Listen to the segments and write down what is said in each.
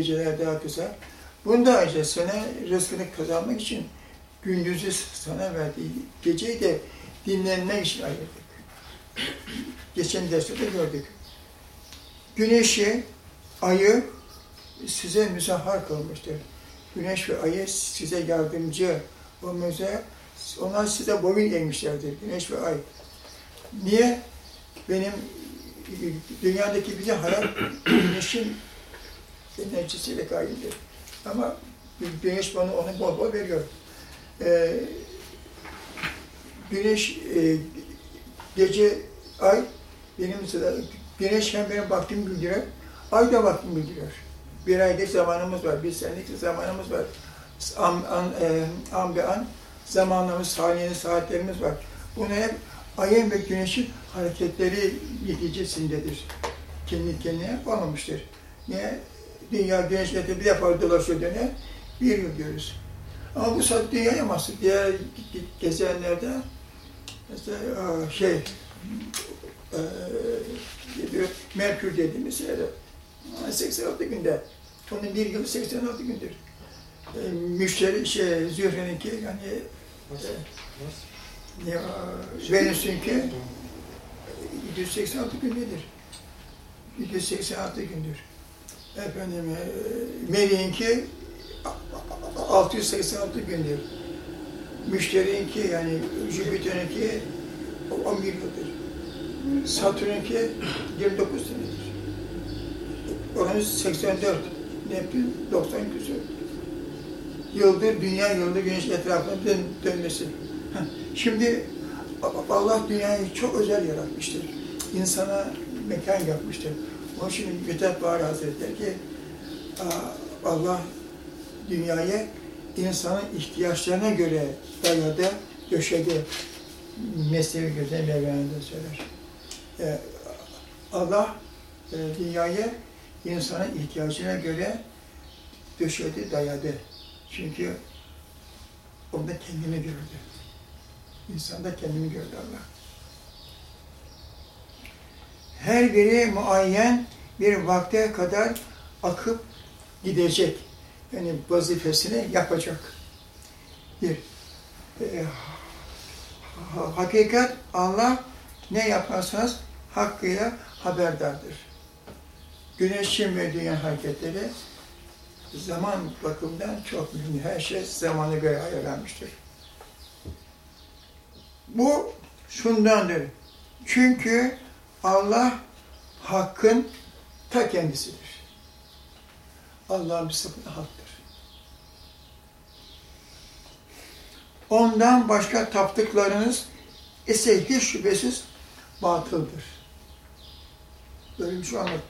geceler daha kısa. Bunda işte sana rızkını kazanmak için gündüzü sana verdiği geceyi de dinlenmek için ayırdık. Geçen derste de gördük. Güneşi, ayı size müsahhar kılmıştır. Güneş ve ayı size yardımcı olmuşsa onlar size boyun eğmişlerdir. Güneş ve ay. Niye? Benim dünyadaki bize hayat güneşin enerjisiyle kaynıdır. Ama güneş bana onu bol bol veriyor. Ee, güneş, e, gece, ay benim güneş hem benim vaktimi bildiriyor, ay da vaktimi bildiriyor. Bir aylık zamanımız var, bir senelik zamanımız var. An, an, e, an be an zamanımız, saniyenin saatlerimiz var. Bunu hep ayın ve güneşin hareketleri neticesindedir. Kendi kendine olmamıştır. Niye? Dünya güneş bir defa dolaşıyor döner, bir yıl diyoruz. Ama bu saat dünyaya mahsus. Diğer gezegenlerde mesela aa, şey e, Merkür dediğimiz yerde 86 günde. Onun bir yılı 86 gündür. E, müşteri şey Zühre'ninki yani e, Venüs'ünki 186 gündedir. 186 gündür. Efendim, Meri'ninki 686 gündür. Müşteri'ninki yani Jüpiter'inki 11 yıldır. Satürn'ünki 29 senedir. Uranüs 84, Neptün 90 küsur. Yıldır, dünya yıldır güneş etrafında dön, dönmesi. Şimdi Allah dünyayı çok özel yaratmıştır. İnsana mekan yapmıştır. Onun için Mithat Bahri Hazretleri ki Allah dünyaya insanın ihtiyaçlarına göre dayadı, döşedi. Mesnevi Güzel Mevlana'da söyler. Ee, Allah e, dünyayı insanın ihtiyacına göre döşedi, dayadı. Çünkü onda kendini gördü. İnsanda kendini gördü Allah. Her biri muayyen bir vakte kadar akıp gidecek. Yani vazifesini yapacak. Bir. E, ha- hakikat Allah ne yaparsanız hakkıyla haberdardır. Güneşin ve dünya hareketleri zaman bakımından çok mühim. Her şey zamanı göre ayarlanmıştır. Bu şundandır. Çünkü Allah hakkın ta kendisidir. Allah'ın bir sıfatı haktır. Ondan başka taptıklarınız ise hiç şüphesiz batıldır. Böyle bir şey anlat.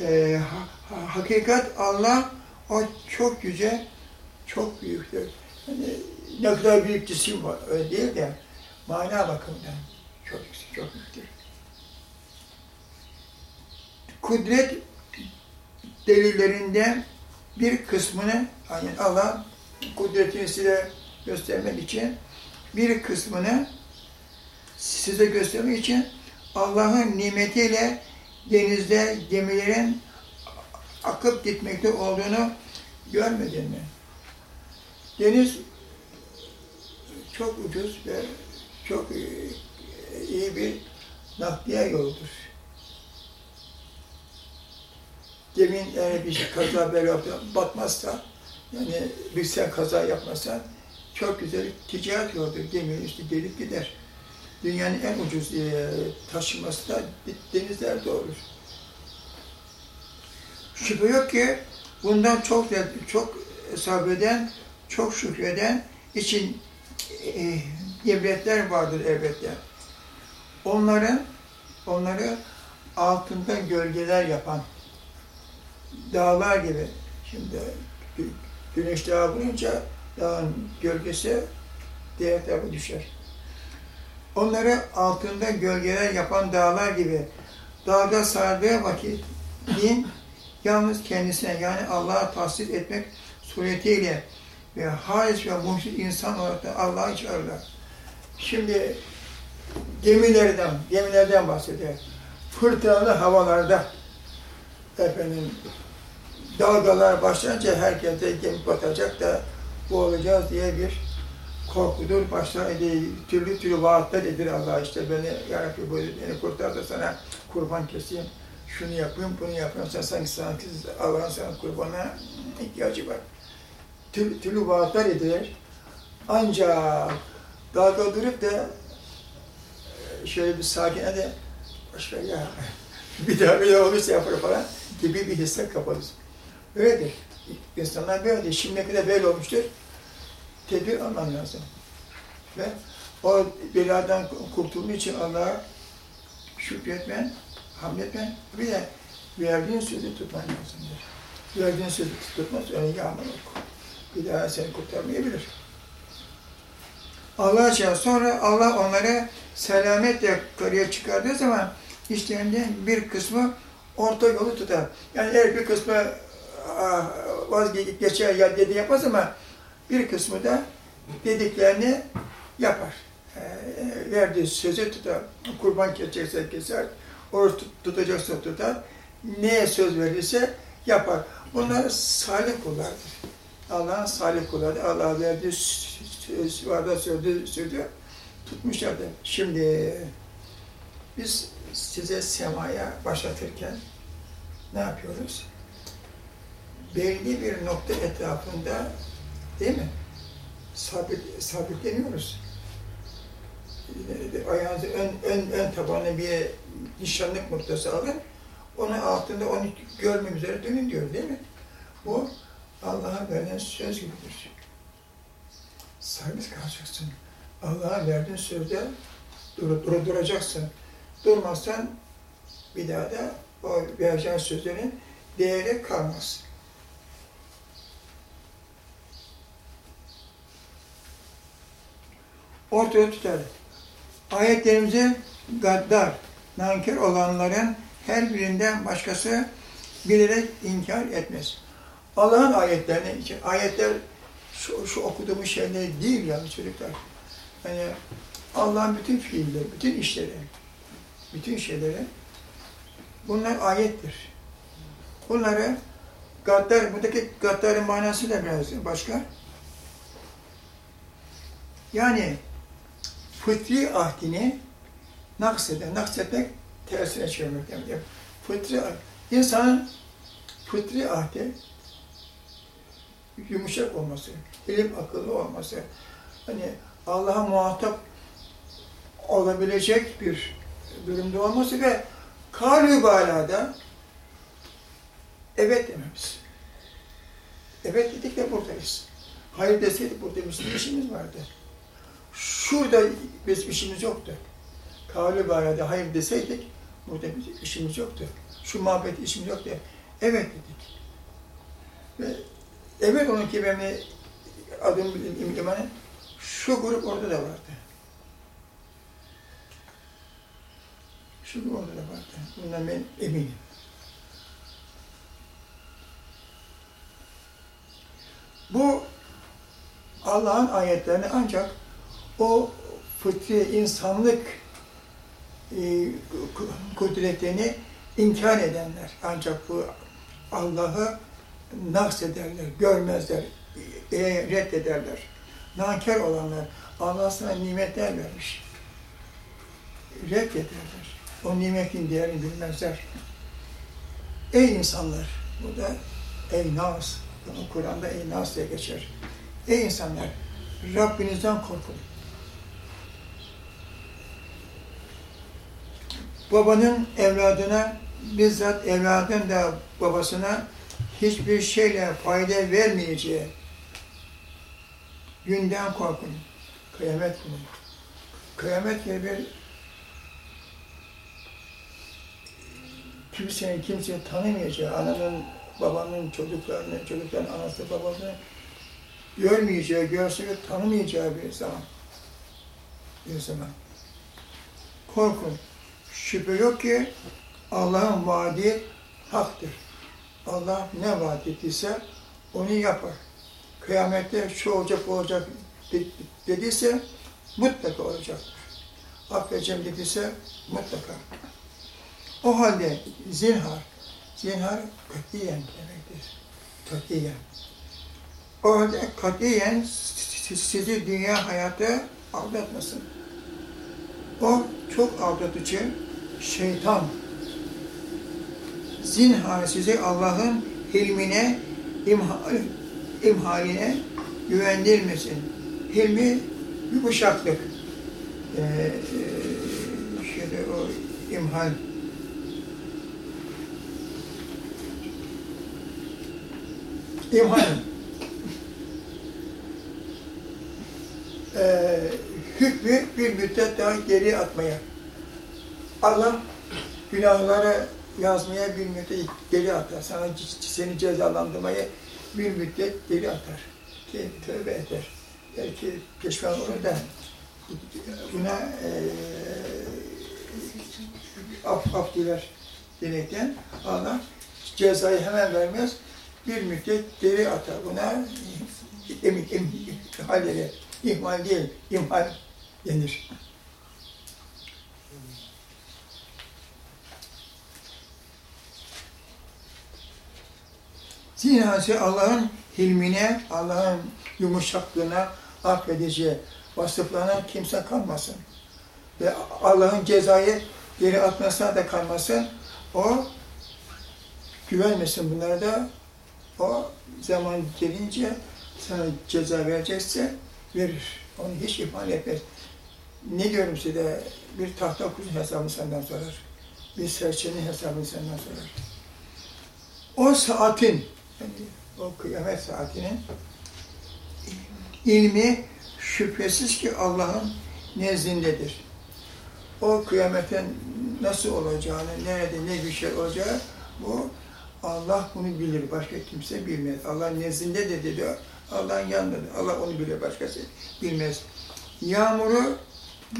Ee, ha- ha- hakikat Allah o çok yüce, çok büyüktür. Yani ne kadar büyük cisim var, öyle değil de mana bakımından çok yüksek, çok büyüktür. Kudret delillerinden bir kısmını yani Allah kudretini size göstermek için bir kısmını size göstermek için Allah'ın nimetiyle denizde gemilerin akıp gitmekte olduğunu görmedin mi? Deniz çok ucuz ve çok iyi bir nakliye yoludur. Gemin eğer bir kaza bela batmazsa, yani bir sen kaza yapmazsan çok güzel ticaret yoludur. Gemi işte gelip gider. Dünyanın en ucuz e, taşıması da denizlerde olur. Şüphe yok ki bundan çok çok sabreden, çok şükreden için e, vardır elbette. Onların onları altında gölgeler yapan dağlar gibi. Şimdi gü- güneş dağı vurunca dağın gölgesi diğer tarafa düşer. Onları altında gölgeler yapan dağlar gibi dağda sardığı vakit din yalnız kendisine yani Allah'a tahsis etmek suretiyle ve halis ve muhsin insan olarak da Allah'ı çağırırlar. Şimdi gemilerden, gemilerden bahsediyor. Fırtınalı havalarda efendim dalgalar başlayınca herkes de gemi batacak da boğulacağız diye bir korkudur. Ede, türlü türlü vaatler edir Allah işte beni yarabbi bu beni kurtar da sana kurban keseyim. Şunu yapayım, bunu yapayım. Sen sanki sanki Allah'ın sana kurbana ihtiyacı var. Türlü, türlü vaatler edilir. Ancak dalga durup da e, şöyle bir sakine de boşver ya bir daha bir daha olursa yapar falan gibi bir hisse kapalıyız. Öyledir. İnsanlar böyledir. Şimdiye kadar böyle olmuştur. Tedbir alman lazım. Ve o beladan kurtulduğu için Allah'a şükretmen, hamd etmen, bir de verdiğin sözü tutman lazımdır. Verdiğin sözü tutmaz, öyle yağmur oku. Bir daha seni kurtarmayabilir. Allah için sonra Allah onları selametle karıya çıkardığı zaman işlerinden bir kısmı orta yolu tutar. Yani her bir kısmı vazgeçer ya dedi yapmaz ama bir kısmı da dediklerini yapar. E, verdiği sözü tutar. Kurban kesecekse keser, oruç tut, tutacaksa tutar. Neye söz verirse yapar. Bunlar salih kullardır. Allah'ın salih kulları. Allah verdiği söz, varda söylediği sözü tutmuşlardır. Şimdi biz size semaya başlatırken ne yapıyoruz? Belli bir nokta etrafında değil mi? Sabit, sabitleniyoruz. Ayağınızı ön, ön, ön tabanına bir nişanlık noktası alın. Onun altında onu görmem üzere dönün diyor değil mi? Bu Allah'a verilen söz gibidir. Sabit kalacaksın. Allah'a verdiğin sözde dur, dur, duracaksın. Durmazsan bir daha da o vereceğin sözlerin değeri kalmaz. Ortaya tutar. Ayetlerimizi gaddar, nankör olanların her birinden başkası bilerek inkar etmez. Allah'ın ayetlerini ayetler şu, şu okuduğumuz şeyler değil yani çocuklar. Yani Allah'ın bütün fiilleri, bütün işleri, bütün şeyleri bunlar ayettir. Bunları gaddar, buradaki gaddarın manası da biraz başka. Yani fıtri ahdini nakseden, naksetmek tersine çevirmek demek. Fıtri insanın fıtri ahdi yumuşak olması, ilim akıllı olması, hani Allah'a muhatap olabilecek bir durumda olması ve kâlü balada evet dememiz. Evet dedik de buradayız. Hayır deseydik burada bizim işimiz vardı. Şurada biz işimiz yoktu. Kâlü balada hayır deseydik burada işimiz yoktu. Şu muhabbet işimiz yoktu. Evet dedik. Ve evet onun ki benim adım imanı şu grup orada da vardı. Şu grup orada da vardı. Bundan ben eminim. Bu Allah'ın ayetlerini ancak o fıtri insanlık e, kudretini inkar edenler ancak bu Allah'ı naks ederler, görmezler, e, reddederler. Nankör olanlar, Allah sana nimetler vermiş. Reddederler. O nimetin değerini bilmezler. Ey insanlar, bu da ey nas, Kur'an'da ey nas diye geçer. Ey insanlar, Rabbinizden korkun. Babanın evladına, bizzat evladın da babasına hiçbir şeyle fayda vermeyeceği günden korkun. Kıyamet günü. Kıyamet günü bir kimsenin kimseyi tanımayacağı, ananın, babanın, çocuklarını, çocukların anası, babasını görmeyeceği, görse tanımayacağı bir zaman. Bir zaman. Korkun. Şüphe yok ki Allah'ın vaadi haktır. Allah ne vaat ettiyse onu yapar. Kıyamette şu olacak, bu olacak dediyse mutlaka olacaktır. Affedeceğim dediyse mutlaka. O halde zinhar, zinhar katiyen demektir. Katiyen. O halde katiyen sizi dünya hayatı aldatmasın. O çok aldatıcı şeytan. Zinhar sizi Allah'ın hilmine, imhal, imhaline güvendirmesin. Hilmi yumuşaklık. Ee, e, şeyde o imhal imhal ee, hükmü bir müddet daha geri atmaya. Allah günahları yazmaya bir müddet geri atar. Sana seni cezalandırmaya bir müddet geri atar. Ki tövbe eder. Belki pişman olur da buna e, af, af diler dilekken Allah cezayı hemen vermez. Bir müddet geri atar. Buna emin, emin, halleri, ihmal değil, imhal denir. Zinası Allah'ın hilmine, Allah'ın yumuşaklığına, affedici vasıflarına kimse kalmasın. Ve Allah'ın cezayı geri atmasına da kalmasın. O güvenmesin bunlara da. O zaman gelince sana ceza verecekse verir. Onu hiç ihmal etmez. Ne diyorum size? Bir tahta kuzun hesabını senden sorar. Bir serçenin hesabını senden sorar. O saatin, o kıyamet saatinin ilmi şüphesiz ki Allah'ın nezdindedir. O kıyametin nasıl olacağını, nerede ne bir şey olacağı bu Allah bunu bilir, başka kimse bilmez. Allah nezdinde de dedi, Allah'ın yanındadır. Allah onu bilir, başkası bilmez. Yağmuru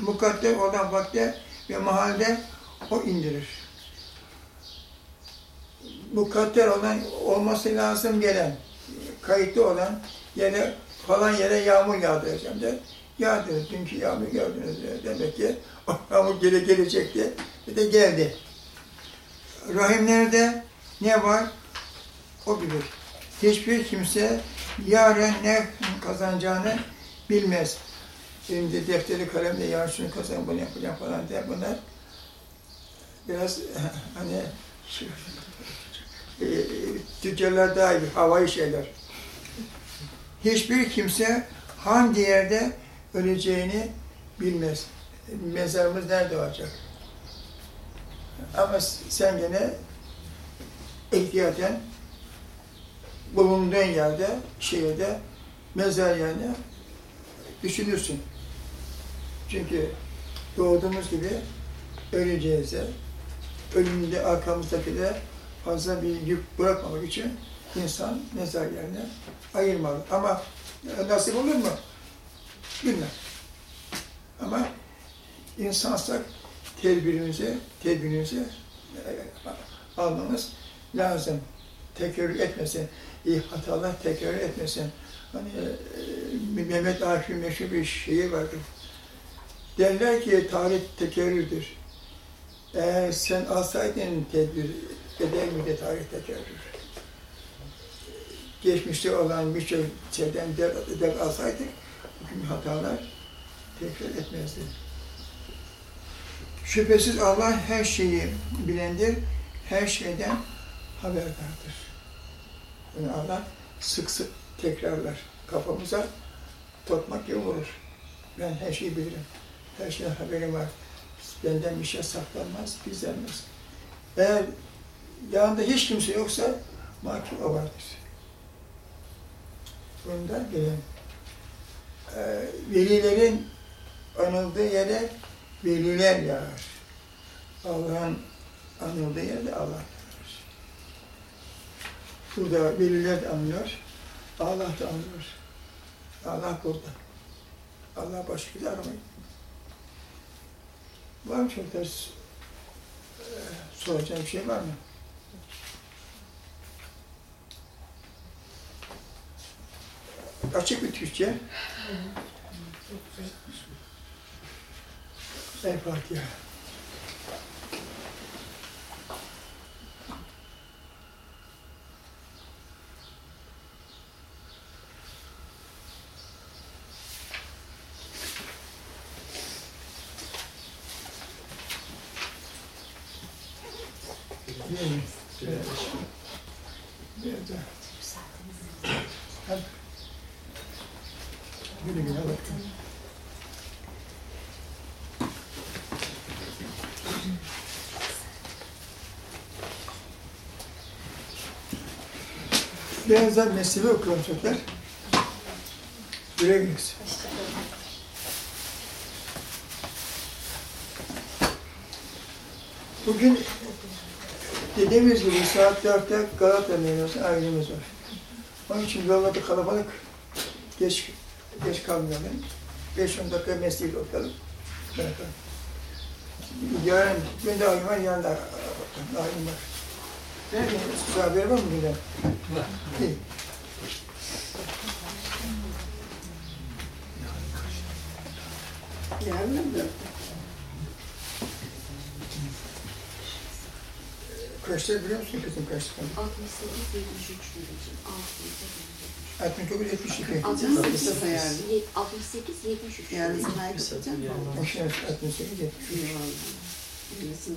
mukadder olan vakte ve mahalde o indirir. Mukadder olan, olması lazım gelen, kayıtlı olan yere, falan yere yağmur yağdıracağım der. Yağdırır. Dünkü yağmur gördünüz der. Demek ki o yağmur geri gelecekti. Bir de geldi. Rahimlerde ne var? O bilir. Hiçbir kimse yarın ne kazanacağını bilmez. Şimdi defteri kalemle yarın şunu kazan, bunu yapacağım falan der bunlar. Biraz hani e, tüccarlar daha iyi, havai şeyler. Hiçbir kimse hangi yerde öleceğini bilmez. Mezarımız nerede olacak? Ama sen gene ihtiyaten bulunduğun yerde, şehirde, mezar yerine düşünürsün. Çünkü doğduğumuz gibi öleceğiz de, ölümde arkamızdaki de fazla bir yük bırakmamak için insan mezar yerine ayırmalı. Ama nasip olur mu? Bilmem. Ama insansak tedbirimizi, tedbirimizi almamız lazım. Tekrar etmesin. İyi hatalar tekrar etmesin. Hani e, Mehmet Akif'in meşhur bir şeyi vardır. Derler ki tarih tekerrürdür. Eğer sen alsaydın tedbir eder miydi tarih tekerrür? Geçmişte olan birçok şeyden der, der alsaydık, bugün hatalar tekrar etmezdi. Şüphesiz Allah her şeyi bilendir, her şeyden haberdardır. Yani Allah sık sık tekrarlar kafamıza tokmak gibi vurur. Ben her şeyi bilirim. Her şeyden haberim var. Benden bir şey saklanmaz, gizlenmez. Eğer yanında hiç kimse yoksa mahkum vardır. Bundan gelen e, velilerin anıldığı yere veliler yağar. Allah'ın anıldığı yerde Allah yağar. Burada veliler de anlıyor, Allah da anlıyor. Allah burada. Allah başka bir aramayın. Var mı çok e, soracağım bir şey var mı? Çok açık bir Türkçe. El Fatiha. Biraz, biraz, biraz. Müsaadenizle. Güle güle. Benzer mesleği okuyorum çocuklar. Güle güle. Bugün dediğimiz gibi saat dörtte Galata Meydanı'nda ailemiz var. Onun için yollarda kalabalık. Geç geç kalmayalım. 5-10 dakika mesleği okuyalım. Bırakalım. Yarın ben de ayım var, yanında ayım var. Size haber var mı. İyi. Yarın mı? Kaçta biliyor musun kızım kaçta? 68 73 dedeciğim. 69 72. 68 Mustafa yarın. 68 73. Yarın sanayi kapatacak mı? Akşam 68 70. İyi vallahi. İyisin.